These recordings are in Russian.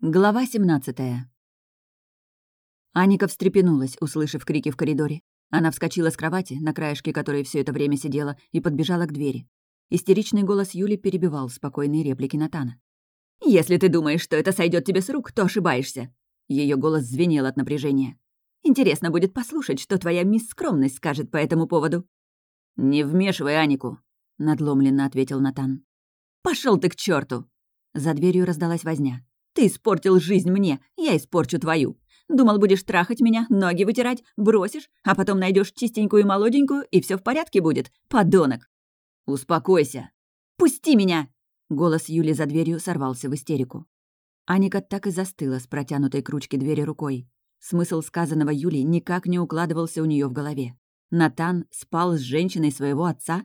Глава 17 Аника встрепенулась, услышав крики в коридоре. Она вскочила с кровати, на краешке которой все это время сидела, и подбежала к двери. Истеричный голос Юли перебивал спокойные реплики Натана. «Если ты думаешь, что это сойдет тебе с рук, то ошибаешься!» Ее голос звенел от напряжения. «Интересно будет послушать, что твоя мисс Скромность скажет по этому поводу». «Не вмешивай Анику», — надломленно ответил Натан. Пошел ты к черту! За дверью раздалась возня. Ты испортил жизнь мне, я испорчу твою. Думал, будешь трахать меня, ноги вытирать, бросишь, а потом найдешь чистенькую и молоденькую, и все в порядке будет, подонок. Успокойся. Пусти меня! Голос Юли за дверью сорвался в истерику. Аника так и застыла с протянутой к ручке двери рукой. Смысл сказанного Юли никак не укладывался у нее в голове. Натан спал с женщиной своего отца?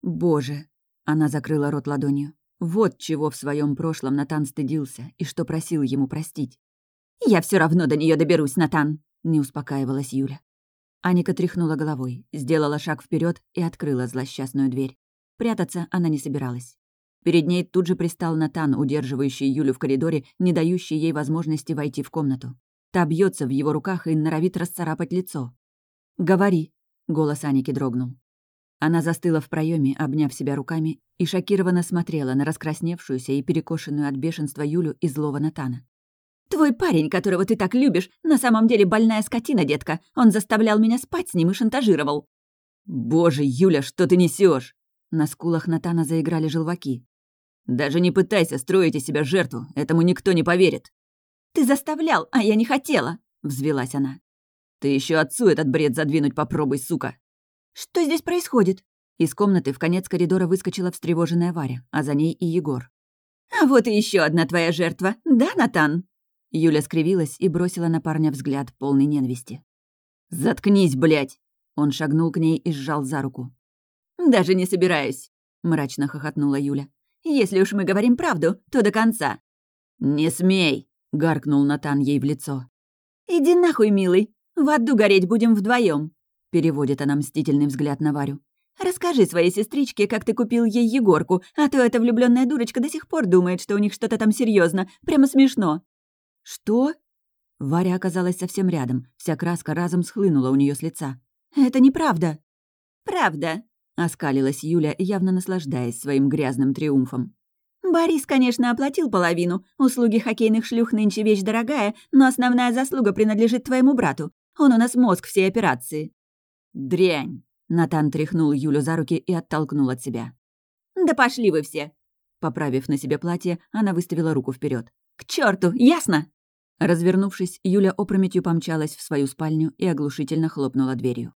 Боже! Она закрыла рот ладонью. Вот чего в своем прошлом Натан стыдился и что просил ему простить. «Я все равно до нее доберусь, Натан!» — не успокаивалась Юля. Аника тряхнула головой, сделала шаг вперед и открыла злосчастную дверь. Прятаться она не собиралась. Перед ней тут же пристал Натан, удерживающий Юлю в коридоре, не дающий ей возможности войти в комнату. Та бьется в его руках и норовит расцарапать лицо. «Говори», — голос Аники дрогнул. Она застыла в проеме, обняв себя руками, и шокированно смотрела на раскрасневшуюся и перекошенную от бешенства Юлю и злого Натана. «Твой парень, которого ты так любишь, на самом деле больная скотина, детка. Он заставлял меня спать с ним и шантажировал». «Боже, Юля, что ты несешь? На скулах Натана заиграли желваки. «Даже не пытайся строить из себя жертву, этому никто не поверит». «Ты заставлял, а я не хотела», — взвелась она. «Ты еще отцу этот бред задвинуть попробуй, сука!» «Что здесь происходит?» Из комнаты в конец коридора выскочила встревоженная Варя, а за ней и Егор. «А вот и еще одна твоя жертва, да, Натан?» Юля скривилась и бросила на парня взгляд, полный ненависти. «Заткнись, блядь!» Он шагнул к ней и сжал за руку. «Даже не собираюсь», — мрачно хохотнула Юля. «Если уж мы говорим правду, то до конца». «Не смей!» — гаркнул Натан ей в лицо. «Иди нахуй, милый. В аду гореть будем вдвоем. Переводит она мстительный взгляд на Варю. «Расскажи своей сестричке, как ты купил ей Егорку, а то эта влюбленная дурочка до сих пор думает, что у них что-то там серьезно, Прямо смешно». «Что?» Варя оказалась совсем рядом. Вся краска разом схлынула у нее с лица. «Это неправда». «Правда», — оскалилась Юля, явно наслаждаясь своим грязным триумфом. «Борис, конечно, оплатил половину. Услуги хоккейных шлюх нынче вещь дорогая, но основная заслуга принадлежит твоему брату. Он у нас мозг всей операции». «Дрянь!» Натан тряхнул Юлю за руки и оттолкнул от себя. «Да пошли вы все!» Поправив на себе платье, она выставила руку вперед. «К черту, ясно?» Развернувшись, Юля опрометью помчалась в свою спальню и оглушительно хлопнула дверью.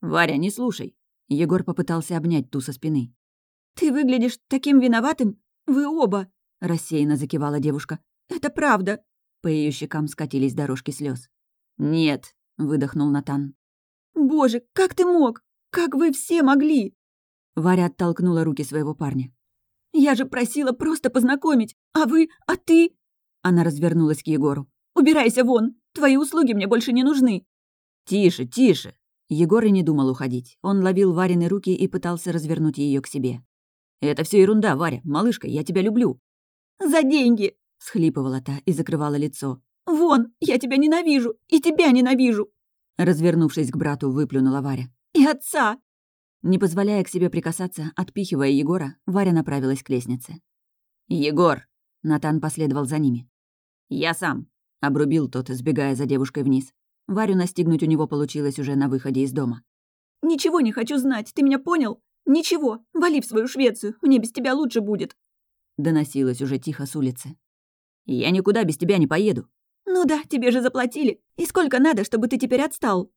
«Варя, не слушай!» Егор попытался обнять ту со спины. «Ты выглядишь таким виноватым! Вы оба!» Рассеянно закивала девушка. «Это правда!» По ее щекам скатились дорожки слез. «Нет!» — выдохнул Натан. «Боже, как ты мог? Как вы все могли?» Варя оттолкнула руки своего парня. «Я же просила просто познакомить, а вы, а ты...» Она развернулась к Егору. «Убирайся вон! Твои услуги мне больше не нужны!» «Тише, тише!» Егор и не думал уходить. Он ловил Варины руки и пытался развернуть ее к себе. «Это все ерунда, Варя. Малышка, я тебя люблю». «За деньги!» — схлипывала та и закрывала лицо. «Вон, я тебя ненавижу! И тебя ненавижу!» Развернувшись к брату, выплюнула Варя. «И отца!» Не позволяя к себе прикасаться, отпихивая Егора, Варя направилась к лестнице. «Егор!» Натан последовал за ними. «Я сам!» — обрубил тот, сбегая за девушкой вниз. Варю настигнуть у него получилось уже на выходе из дома. «Ничего не хочу знать, ты меня понял? Ничего, вали в свою Швецию, мне без тебя лучше будет!» Доносилось уже тихо с улицы. «Я никуда без тебя не поеду!» «Ну да, тебе же заплатили. И сколько надо, чтобы ты теперь отстал?»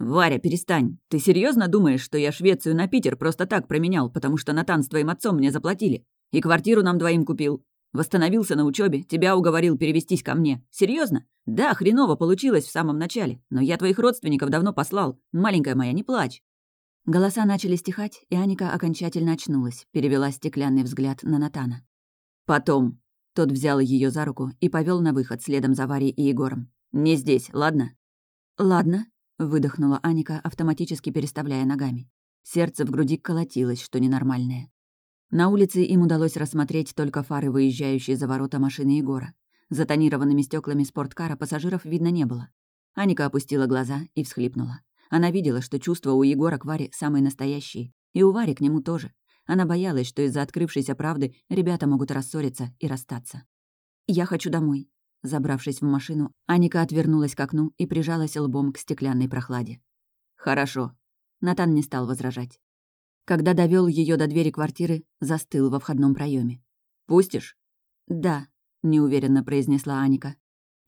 «Варя, перестань. Ты серьезно думаешь, что я Швецию на Питер просто так променял, потому что Натан с твоим отцом мне заплатили? И квартиру нам двоим купил. Восстановился на учебе, тебя уговорил перевестись ко мне. Серьезно? Да, хреново получилось в самом начале, но я твоих родственников давно послал. Маленькая моя, не плачь». Голоса начали стихать, и Аника окончательно очнулась, перевела стеклянный взгляд на Натана. «Потом», тот взял ее за руку и повел на выход следом за Варей и Егором. «Не здесь, ладно?» «Ладно», — выдохнула Аника, автоматически переставляя ногами. Сердце в груди колотилось, что ненормальное. На улице им удалось рассмотреть только фары, выезжающие за ворота машины Егора. За тонированными стеклами спорткара пассажиров видно не было. Аника опустила глаза и всхлипнула. Она видела, что чувства у Егора к Варе самые настоящие, и у Вари к нему тоже. Она боялась, что из-за открывшейся правды ребята могут рассориться и расстаться. «Я хочу домой». Забравшись в машину, Аника отвернулась к окну и прижалась лбом к стеклянной прохладе. «Хорошо». Натан не стал возражать. Когда довел ее до двери квартиры, застыл во входном проеме. «Пустишь?» «Да», — неуверенно произнесла Аника.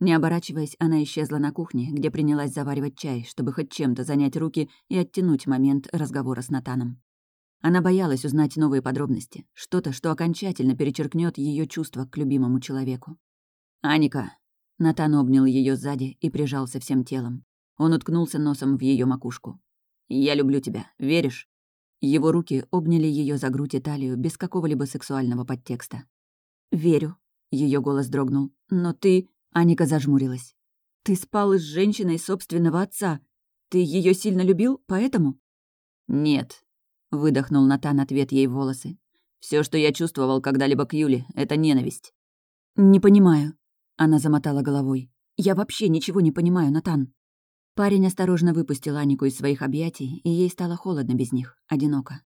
Не оборачиваясь, она исчезла на кухне, где принялась заваривать чай, чтобы хоть чем-то занять руки и оттянуть момент разговора с Натаном. Она боялась узнать новые подробности, что-то, что окончательно перечеркнет ее чувства к любимому человеку. «Аника!» Натан обнял ее сзади и прижался всем телом. Он уткнулся носом в ее макушку. «Я люблю тебя, веришь?» Его руки обняли ее за грудь и талию без какого-либо сексуального подтекста. «Верю», — ее голос дрогнул. «Но ты...» — Аника зажмурилась. «Ты спал с женщиной собственного отца. Ты ее сильно любил, поэтому?» «Нет», — выдохнул Натан ответ ей волосы. Все, что я чувствовал когда-либо к Юле, — это ненависть». «Не понимаю», — она замотала головой. «Я вообще ничего не понимаю, Натан». Парень осторожно выпустил Анику из своих объятий, и ей стало холодно без них, одиноко.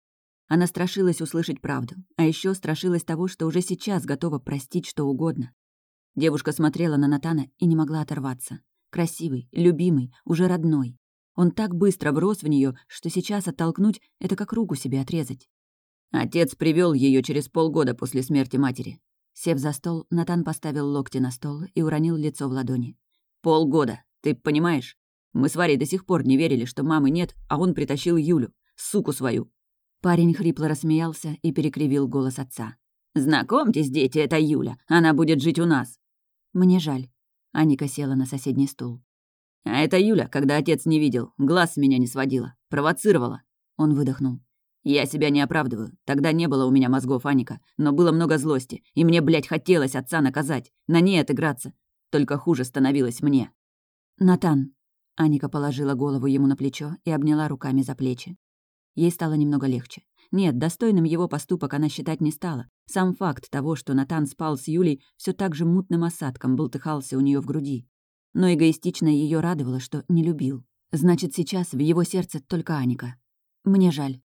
Она страшилась услышать правду, а еще страшилась того, что уже сейчас готова простить что угодно. Девушка смотрела на Натана и не могла оторваться. Красивый, любимый, уже родной. Он так быстро врос в нее, что сейчас оттолкнуть — это как руку себе отрезать. Отец привел ее через полгода после смерти матери. Сев за стол, Натан поставил локти на стол и уронил лицо в ладони. «Полгода, ты понимаешь? Мы с Варей до сих пор не верили, что мамы нет, а он притащил Юлю, суку свою». Парень хрипло рассмеялся и перекривил голос отца. «Знакомьтесь, дети, это Юля. Она будет жить у нас». «Мне жаль». Аника села на соседний стул. А это Юля, когда отец не видел, глаз с меня не сводила, провоцировала. Он выдохнул. Я себя не оправдываю. Тогда не было у меня мозгов, Аника, но было много злости, и мне, блядь, хотелось отца наказать, на ней отыграться. Только хуже становилось мне. Натан. Аника положила голову ему на плечо и обняла руками за плечи. Ей стало немного легче. Нет, достойным его поступок она считать не стала. Сам факт того, что Натан спал с Юлей, все так же мутным осадком болтыхался у нее в груди. Но эгоистично ее радовало, что не любил. Значит, сейчас в его сердце только Аника. Мне жаль.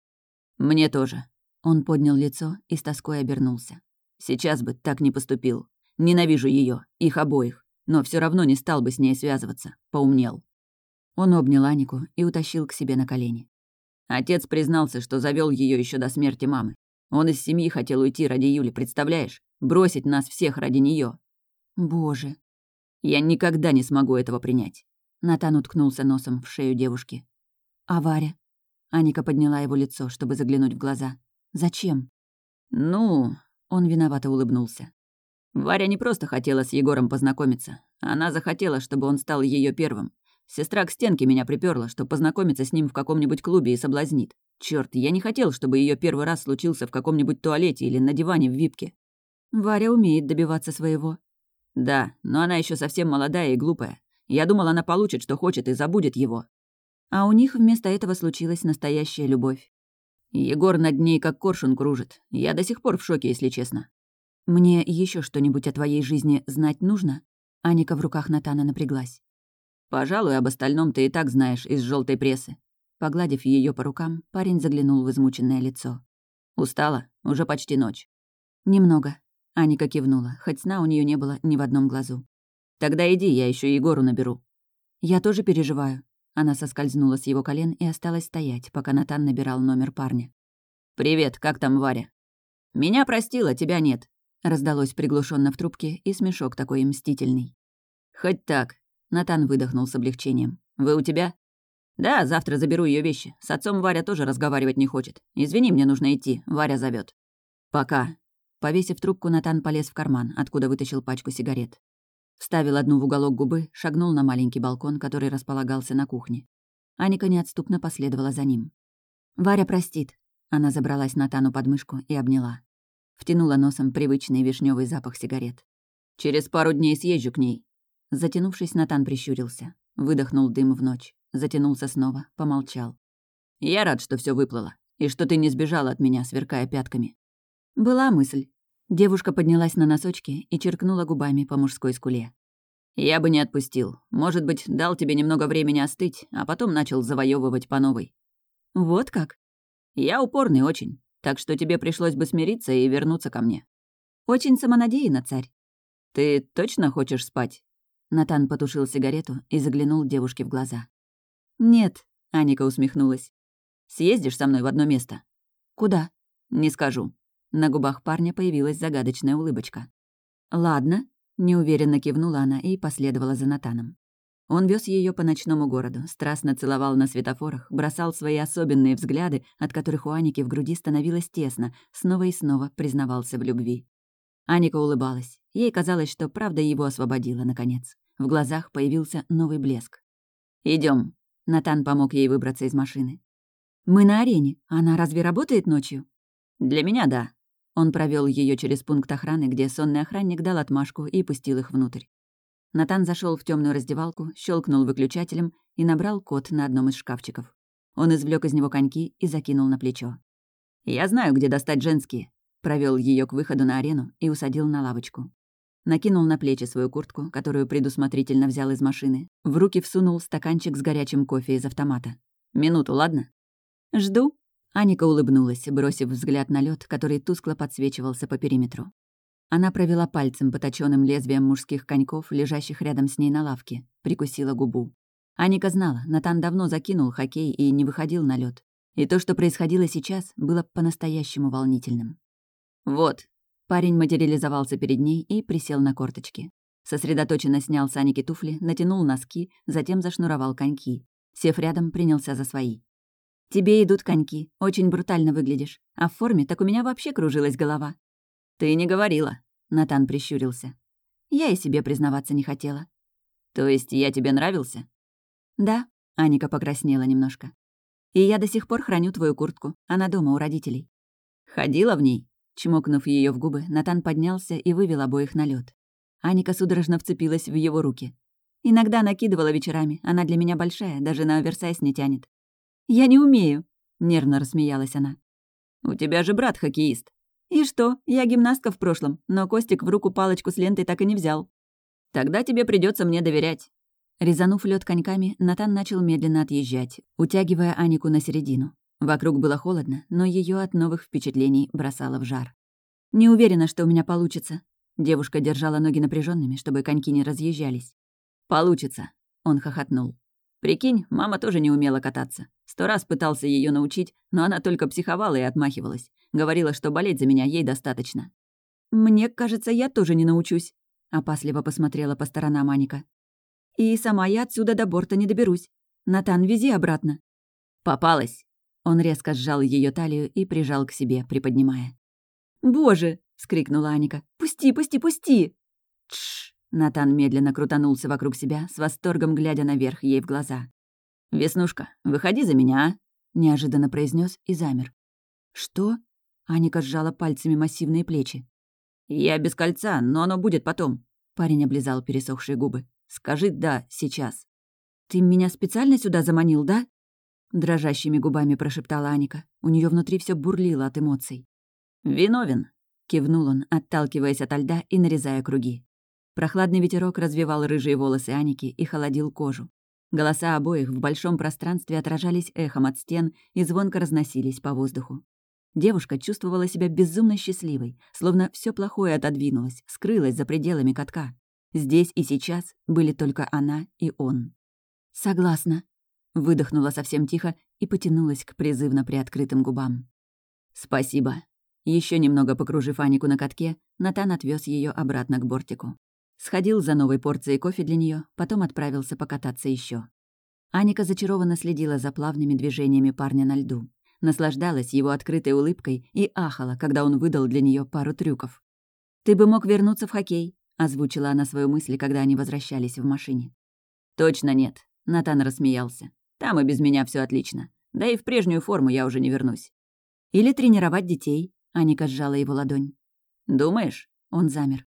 Мне тоже. Он поднял лицо и с тоской обернулся. Сейчас бы так не поступил. Ненавижу ее, их обоих. Но все равно не стал бы с ней связываться. Поумнел. Он обнял Анику и утащил к себе на колени. Отец признался, что завел ее еще до смерти мамы. Он из семьи хотел уйти ради Юли, представляешь? Бросить нас всех ради нее. Боже, я никогда не смогу этого принять. Натан уткнулся носом в шею девушки. «А Варя?» Аника подняла его лицо, чтобы заглянуть в глаза. «Зачем?» «Ну...» — он виновато улыбнулся. Варя не просто хотела с Егором познакомиться. Она захотела, чтобы он стал ее первым. Сестра к стенке меня приперла, что познакомиться с ним в каком-нибудь клубе и соблазнит. Черт, я не хотел, чтобы ее первый раз случился в каком-нибудь туалете или на диване в випке. Варя умеет добиваться своего. Да, но она еще совсем молодая и глупая. Я думал, она получит, что хочет, и забудет его. А у них вместо этого случилась настоящая любовь. Егор над ней как коршун кружит. Я до сих пор в шоке, если честно. Мне еще что-нибудь о твоей жизни знать нужно? Аника в руках Натана напряглась. Пожалуй, об остальном ты и так знаешь из желтой прессы. Погладив ее по рукам, парень заглянул в измученное лицо. Устала? Уже почти ночь. Немного. Аника кивнула, хоть сна у нее не было ни в одном глазу. «Тогда иди, я еще Егору наберу». «Я тоже переживаю». Она соскользнула с его колен и осталась стоять, пока Натан набирал номер парня. «Привет, как там Варя?» «Меня простила, тебя нет», — раздалось приглушенно в трубке и смешок такой мстительный. «Хоть так», — Натан выдохнул с облегчением. «Вы у тебя?» «Да, завтра заберу ее вещи. С отцом Варя тоже разговаривать не хочет. Извини, мне нужно идти. Варя зовет. «Пока», Повесив трубку, Натан полез в карман, откуда вытащил пачку сигарет. Вставил одну в уголок губы, шагнул на маленький балкон, который располагался на кухне. Аника неотступно последовала за ним. «Варя простит». Она забралась Натану под мышку и обняла. Втянула носом привычный вишневый запах сигарет. «Через пару дней съезжу к ней». Затянувшись, Натан прищурился. Выдохнул дым в ночь. Затянулся снова, помолчал. «Я рад, что все выплыло. И что ты не сбежала от меня, сверкая пятками». «Была мысль», Девушка поднялась на носочки и черкнула губами по мужской скуле. «Я бы не отпустил. Может быть, дал тебе немного времени остыть, а потом начал завоевывать по новой». «Вот как?» «Я упорный очень, так что тебе пришлось бы смириться и вернуться ко мне». «Очень самонадеянно, царь». «Ты точно хочешь спать?» Натан потушил сигарету и заглянул девушке в глаза. «Нет», — Аника усмехнулась. «Съездишь со мной в одно место?» «Куда?» «Не скажу». На губах парня появилась загадочная улыбочка. «Ладно», — неуверенно кивнула она и последовала за Натаном. Он вез ее по ночному городу, страстно целовал на светофорах, бросал свои особенные взгляды, от которых у Аники в груди становилось тесно, снова и снова признавался в любви. Аника улыбалась. Ей казалось, что правда его освободила, наконец. В глазах появился новый блеск. Идем. Натан помог ей выбраться из машины. «Мы на арене. Она разве работает ночью?» «Для меня — да». Он провел ее через пункт охраны, где сонный охранник дал отмашку и пустил их внутрь. Натан зашел в темную раздевалку, щелкнул выключателем и набрал код на одном из шкафчиков. Он извлек из него коньки и закинул на плечо. «Я знаю, где достать женские», провел ее к выходу на арену и усадил на лавочку. Накинул на плечи свою куртку, которую предусмотрительно взял из машины. В руки всунул стаканчик с горячим кофе из автомата. «Минуту, ладно?» «Жду», Аника улыбнулась, бросив взгляд на лед, который тускло подсвечивался по периметру. Она провела пальцем по точёным лезвиям мужских коньков, лежащих рядом с ней на лавке, прикусила губу. Аника знала, Натан давно закинул хоккей и не выходил на лед. И то, что происходило сейчас, было по-настоящему волнительным. «Вот». Парень материализовался перед ней и присел на корточки. Сосредоточенно снял с Аники туфли, натянул носки, затем зашнуровал коньки. Сев рядом, принялся за свои. Тебе идут коньки, очень брутально выглядишь. А в форме так у меня вообще кружилась голова». «Ты не говорила», — Натан прищурился. Я и себе признаваться не хотела. «То есть я тебе нравился?» «Да», — Аника покраснела немножко. «И я до сих пор храню твою куртку. Она дома у родителей». «Ходила в ней?» Чмокнув ее в губы, Натан поднялся и вывел обоих на лед. Аника судорожно вцепилась в его руки. «Иногда накидывала вечерами. Она для меня большая, даже на оверсайз не тянет. «Я не умею», — нервно рассмеялась она. «У тебя же брат хоккеист». «И что? Я гимнастка в прошлом, но Костик в руку палочку с лентой так и не взял». «Тогда тебе придется мне доверять». Резанув лед коньками, Натан начал медленно отъезжать, утягивая Анику на середину. Вокруг было холодно, но ее от новых впечатлений бросало в жар. «Не уверена, что у меня получится». Девушка держала ноги напряженными, чтобы коньки не разъезжались. «Получится», — он хохотнул. Прикинь, мама тоже не умела кататься. Сто раз пытался ее научить, но она только психовала и отмахивалась. Говорила, что болеть за меня ей достаточно. «Мне кажется, я тоже не научусь», — опасливо посмотрела по сторонам Аника. «И сама я отсюда до борта не доберусь. Натан, вези обратно». «Попалась». Он резко сжал ее талию и прижал к себе, приподнимая. «Боже!» — вскрикнула Аника. «Пусти, пусти, пусти!» «Тш!» Натан медленно крутанулся вокруг себя, с восторгом глядя наверх ей в глаза. «Веснушка, выходи за меня, а?» — неожиданно произнес и замер. «Что?» — Аника сжала пальцами массивные плечи. «Я без кольца, но оно будет потом», — парень облизал пересохшие губы. «Скажи «да» сейчас». «Ты меня специально сюда заманил, да?» Дрожащими губами прошептала Аника. У нее внутри все бурлило от эмоций. «Виновен», — кивнул он, отталкиваясь от льда и нарезая круги. Прохладный ветерок развивал рыжие волосы Аники и холодил кожу. Голоса обоих в большом пространстве отражались эхом от стен и звонко разносились по воздуху. Девушка чувствовала себя безумно счастливой, словно все плохое отодвинулось, скрылось за пределами катка. Здесь и сейчас были только она и он. «Согласна», — выдохнула совсем тихо и потянулась к призывно приоткрытым губам. «Спасибо». Еще немного покружив Анику на катке, Натан отвез ее обратно к бортику. Сходил за новой порцией кофе для нее, потом отправился покататься еще. Аника зачарованно следила за плавными движениями парня на льду, наслаждалась его открытой улыбкой и ахала, когда он выдал для нее пару трюков. «Ты бы мог вернуться в хоккей», — озвучила она свою мысль, когда они возвращались в машине. «Точно нет», — Натан рассмеялся. «Там и без меня все отлично. Да и в прежнюю форму я уже не вернусь». «Или тренировать детей», — Аника сжала его ладонь. «Думаешь?» — он замер.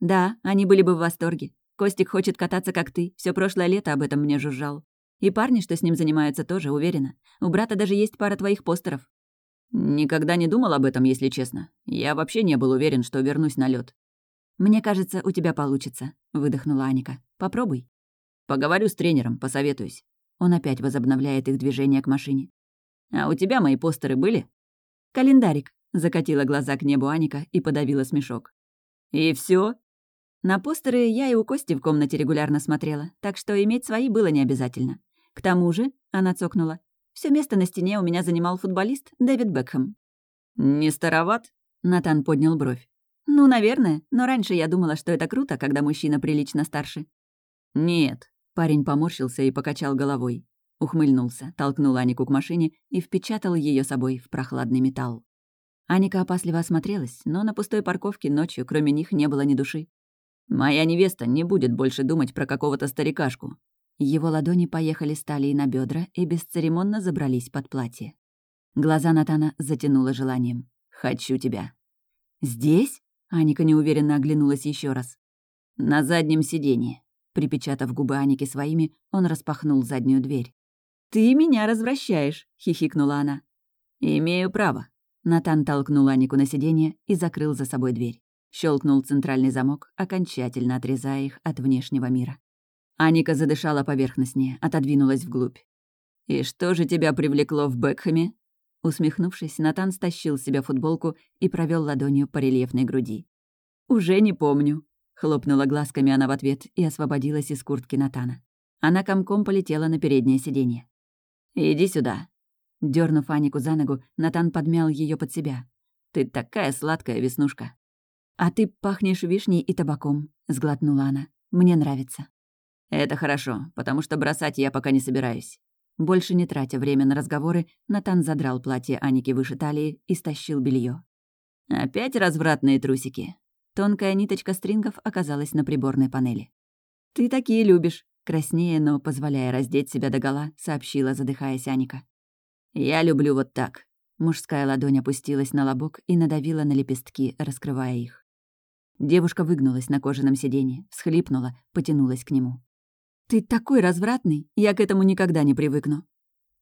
Да, они были бы в восторге. Костик хочет кататься, как ты. Все прошлое лето об этом мне жужжал. И парни, что с ним занимаются, тоже, уверена. У брата даже есть пара твоих постеров. Никогда не думал об этом, если честно. Я вообще не был уверен, что вернусь на лед. Мне кажется, у тебя получится, выдохнула Аника. Попробуй. Поговорю с тренером, посоветуюсь. Он опять возобновляет их движение к машине. А у тебя мои постеры были? Календарик. Закатила глаза к небу Аника и подавила смешок. И все? На постеры я и у Кости в комнате регулярно смотрела, так что иметь свои было не обязательно. К тому же, она цокнула, все место на стене у меня занимал футболист Дэвид Бекхэм. «Не староват?» — Натан поднял бровь. «Ну, наверное, но раньше я думала, что это круто, когда мужчина прилично старше». «Нет», — парень поморщился и покачал головой. Ухмыльнулся, толкнул Анику к машине и впечатал ее собой в прохладный металл. Аника опасливо осмотрелась, но на пустой парковке ночью кроме них не было ни души. «Моя невеста не будет больше думать про какого-то старикашку». Его ладони поехали с талии на бедра и бесцеремонно забрались под платье. Глаза Натана затянуло желанием. «Хочу тебя». «Здесь?» — Аника неуверенно оглянулась еще раз. «На заднем сиденье». Припечатав губы Аники своими, он распахнул заднюю дверь. «Ты меня развращаешь», — хихикнула она. «Имею право». Натан толкнул Анику на сиденье и закрыл за собой дверь. Щелкнул центральный замок, окончательно отрезая их от внешнего мира. Аника задышала поверхностнее, отодвинулась вглубь. «И что же тебя привлекло в Бекхэме?» Усмехнувшись, Натан стащил с себя футболку и провел ладонью по рельефной груди. «Уже не помню», — хлопнула глазками она в ответ и освободилась из куртки Натана. Она комком полетела на переднее сиденье. «Иди сюда», Дернув Анику за ногу, Натан подмял ее под себя. «Ты такая сладкая, Веснушка!» «А ты пахнешь вишней и табаком», — сглотнула она. «Мне нравится». «Это хорошо, потому что бросать я пока не собираюсь». Больше не тратя время на разговоры, Натан задрал платье Аники выше талии и стащил белье. «Опять развратные трусики?» Тонкая ниточка стрингов оказалась на приборной панели. «Ты такие любишь», — краснее, но позволяя раздеть себя догола, сообщила, задыхаясь Аника. «Я люблю вот так». Мужская ладонь опустилась на лобок и надавила на лепестки, раскрывая их. Девушка выгнулась на кожаном сиденье, всхлипнула, потянулась к нему. «Ты такой развратный! Я к этому никогда не привыкну!»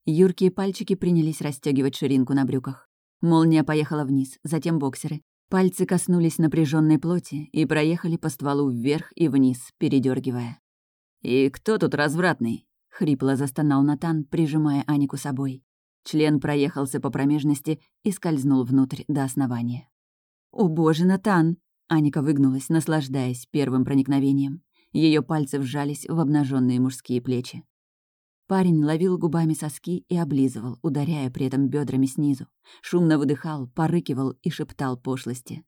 Юркие пальчики принялись расстегивать ширинку на брюках. Молния поехала вниз, затем боксеры. Пальцы коснулись напряженной плоти и проехали по стволу вверх и вниз, передергивая. «И кто тут развратный?» — хрипло застонал Натан, прижимая Анику собой. Член проехался по промежности и скользнул внутрь до основания. «О боже, Натан!» Аника выгнулась, наслаждаясь первым проникновением. Ее пальцы вжались в обнаженные мужские плечи. Парень ловил губами соски и облизывал, ударяя при этом бедрами снизу. Шумно выдыхал, порыкивал и шептал пошлости.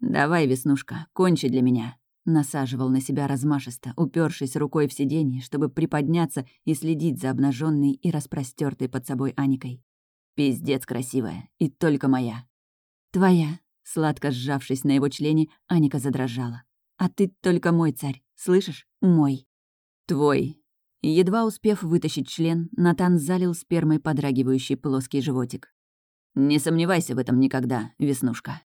«Давай, Веснушка, кончи для меня!» Насаживал на себя размашисто, упершись рукой в сиденье, чтобы приподняться и следить за обнаженной и распростертой под собой Аникой. «Пиздец красивая, и только моя». «Твоя», — сладко сжавшись на его члене, Аника задрожала. «А ты только мой царь, слышишь? Мой». «Твой». Едва успев вытащить член, Натан залил спермой подрагивающий плоский животик. «Не сомневайся в этом никогда, Веснушка».